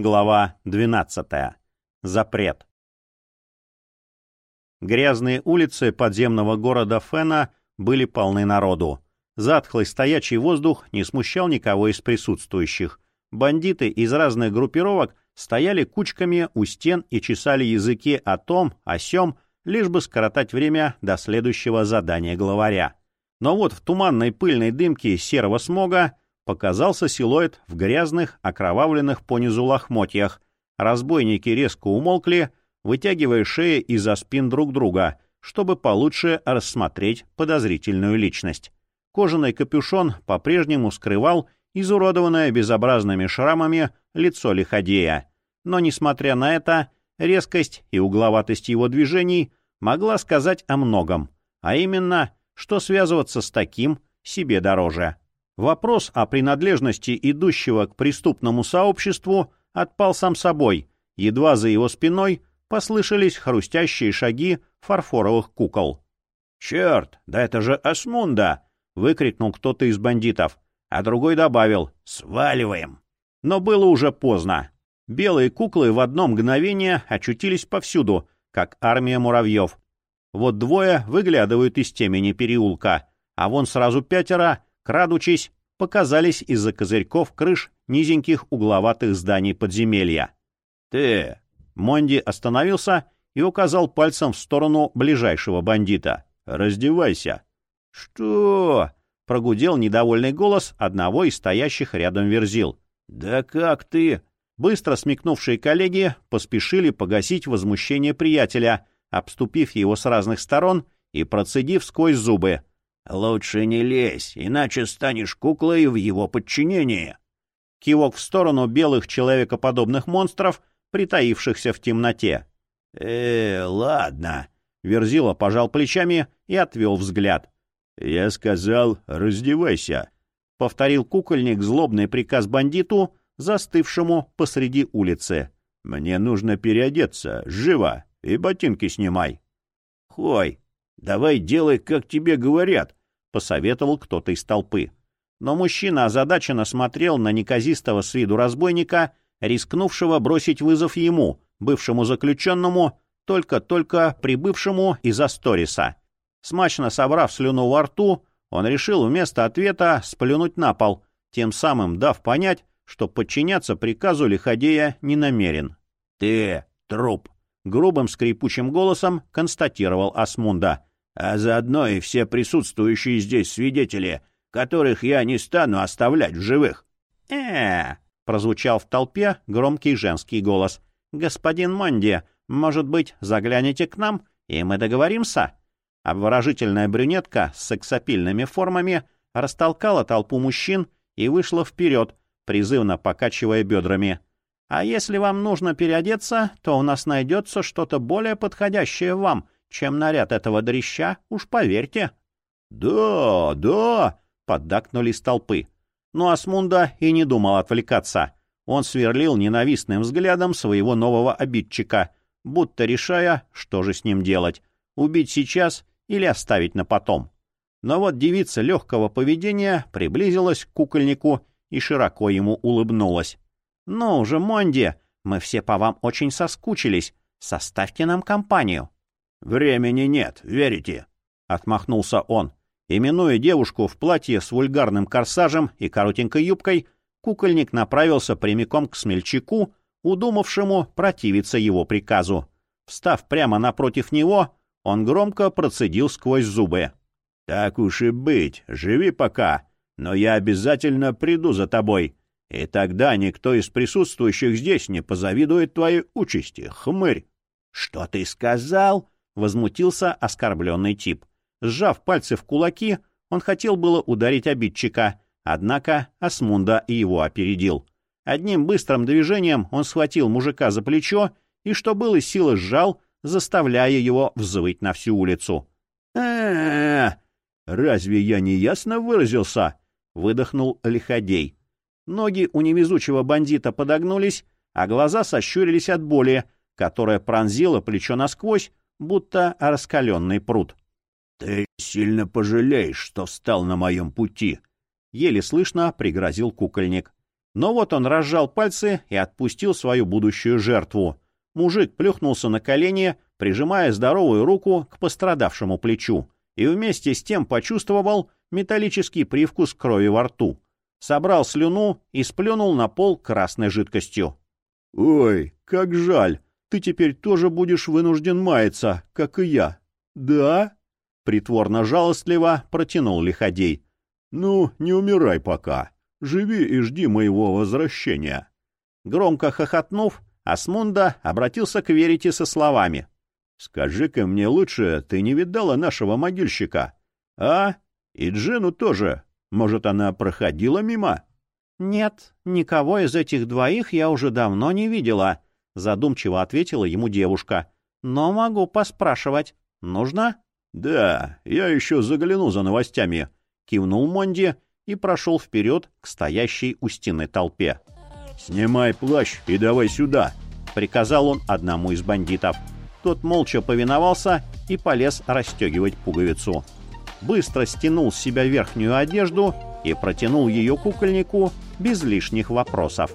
Глава 12. Запрет. Грязные улицы подземного города Фена были полны народу. Затхлый стоячий воздух не смущал никого из присутствующих. Бандиты из разных группировок стояли кучками у стен и чесали языки о том, о сём, лишь бы скоротать время до следующего задания главаря. Но вот в туманной пыльной дымке серого смога показался силуэт в грязных, окровавленных понизу лохмотьях. Разбойники резко умолкли, вытягивая шеи из-за спин друг друга, чтобы получше рассмотреть подозрительную личность. Кожаный капюшон по-прежнему скрывал изуродованное безобразными шрамами лицо лиходея. Но, несмотря на это, резкость и угловатость его движений могла сказать о многом, а именно, что связываться с таким себе дороже. Вопрос о принадлежности идущего к преступному сообществу отпал сам собой, едва за его спиной послышались хрустящие шаги фарфоровых кукол. «Черт, да это же Асмунда!» — выкрикнул кто-то из бандитов, а другой добавил «Сваливаем!». Но было уже поздно. Белые куклы в одно мгновение очутились повсюду, как армия муравьев. Вот двое выглядывают из темени переулка, а вон сразу пятеро, крадучись, показались из-за козырьков крыш низеньких угловатых зданий подземелья. «Ты!» Монди остановился и указал пальцем в сторону ближайшего бандита. «Раздевайся!» «Что?» — прогудел недовольный голос одного из стоящих рядом верзил. «Да как ты?» Быстро смекнувшие коллеги поспешили погасить возмущение приятеля, обступив его с разных сторон и процедив сквозь зубы. «Лучше не лезь, иначе станешь куклой в его подчинении». Кивок в сторону белых человекоподобных монстров, притаившихся в темноте. «Э, ладно». Верзила пожал плечами и отвел взгляд. «Я сказал, раздевайся», — повторил кукольник злобный приказ бандиту, застывшему посреди улицы. «Мне нужно переодеться, живо, и ботинки снимай». «Хой, давай делай, как тебе говорят», — посоветовал кто-то из толпы. Но мужчина озадаченно смотрел на неказистого с виду разбойника, рискнувшего бросить вызов ему, бывшему заключенному, только-только прибывшему из Асториса. Смачно собрав слюну во рту, он решил вместо ответа сплюнуть на пол, тем самым дав понять, что подчиняться приказу Лиходея не намерен. — Ты труп! — грубым скрипучим голосом констатировал Асмунда. — А заодно и все присутствующие здесь свидетели, которых я не стану оставлять в живых. э, -э прозвучал в толпе громкий женский голос. «Господин Монди, может быть, загляните к нам, и мы договоримся?» Обворожительная брюнетка с сексапильными формами растолкала толпу мужчин и вышла вперед, призывно покачивая бедрами. «А если вам нужно переодеться, то у нас найдется что-то более подходящее вам, чем наряд этого дрища, уж поверьте». «Да, да!» — поддакнули с толпы. Но Асмунда и не думал отвлекаться. Он сверлил ненавистным взглядом своего нового обидчика, будто решая, что же с ним делать — убить сейчас или оставить на потом. Но вот девица легкого поведения приблизилась к кукольнику и широко ему улыбнулась. «Ну уже, Монди, мы все по вам очень соскучились. Составьте нам компанию». «Времени нет, верите?» — отмахнулся он. Именуя девушку в платье с вульгарным корсажем и коротенькой юбкой, кукольник направился прямиком к смельчаку, удумавшему противиться его приказу. Встав прямо напротив него, он громко процедил сквозь зубы. «Так уж и быть, живи пока, но я обязательно приду за тобой, и тогда никто из присутствующих здесь не позавидует твоей участи, хмырь». «Что ты сказал?» — возмутился оскорбленный тип. Сжав пальцы в кулаки, он хотел было ударить обидчика, однако Асмунда его опередил. Одним быстрым движением он схватил мужика за плечо и, что было силы, сжал, заставляя его взвыть на всю улицу. э Разве я не ясно выразился?» — выдохнул Лиходей. Ноги у невезучего бандита подогнулись, а глаза сощурились от боли, которая пронзила плечо насквозь, будто раскаленный пруд. «Ты сильно пожалеешь, что встал на моем пути!» — еле слышно пригрозил кукольник. Но вот он разжал пальцы и отпустил свою будущую жертву. Мужик плюхнулся на колени, прижимая здоровую руку к пострадавшему плечу, и вместе с тем почувствовал металлический привкус крови во рту. Собрал слюну и сплюнул на пол красной жидкостью. «Ой, как жаль! Ты теперь тоже будешь вынужден маяться, как и я. Да?» Притворно жалостливо протянул Лиходей. «Ну, не умирай пока. Живи и жди моего возвращения». Громко хохотнув, Асмунда обратился к Верите со словами. «Скажи-ка мне лучше, ты не видала нашего могильщика? А? И Джину тоже. Может, она проходила мимо?» «Нет, никого из этих двоих я уже давно не видела», — задумчиво ответила ему девушка. «Но могу поспрашивать. Нужно?» «Да, я еще загляну за новостями», — кивнул Монди и прошел вперед к стоящей у стены толпе. «Снимай плащ и давай сюда», — приказал он одному из бандитов. Тот молча повиновался и полез расстегивать пуговицу. Быстро стянул с себя верхнюю одежду и протянул ее кукольнику без лишних вопросов.